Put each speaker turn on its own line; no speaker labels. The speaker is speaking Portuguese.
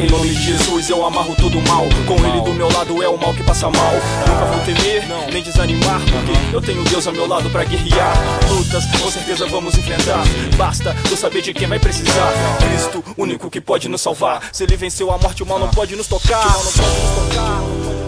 Em nome de Jesus eu amarro todo mal. Com ele do meu lado é o mal que passa mal. Nunca vou temer, nem desanimar, porque eu tenho Deus ao meu lado para guerrear. Lutas, com certeza vamos enfrentar. Basta eu saber de quem vai precisar. Cristo, único que pode nos salvar. Se ele venceu a morte, o mal não pode nos tocar. O mal não pode nos tocar.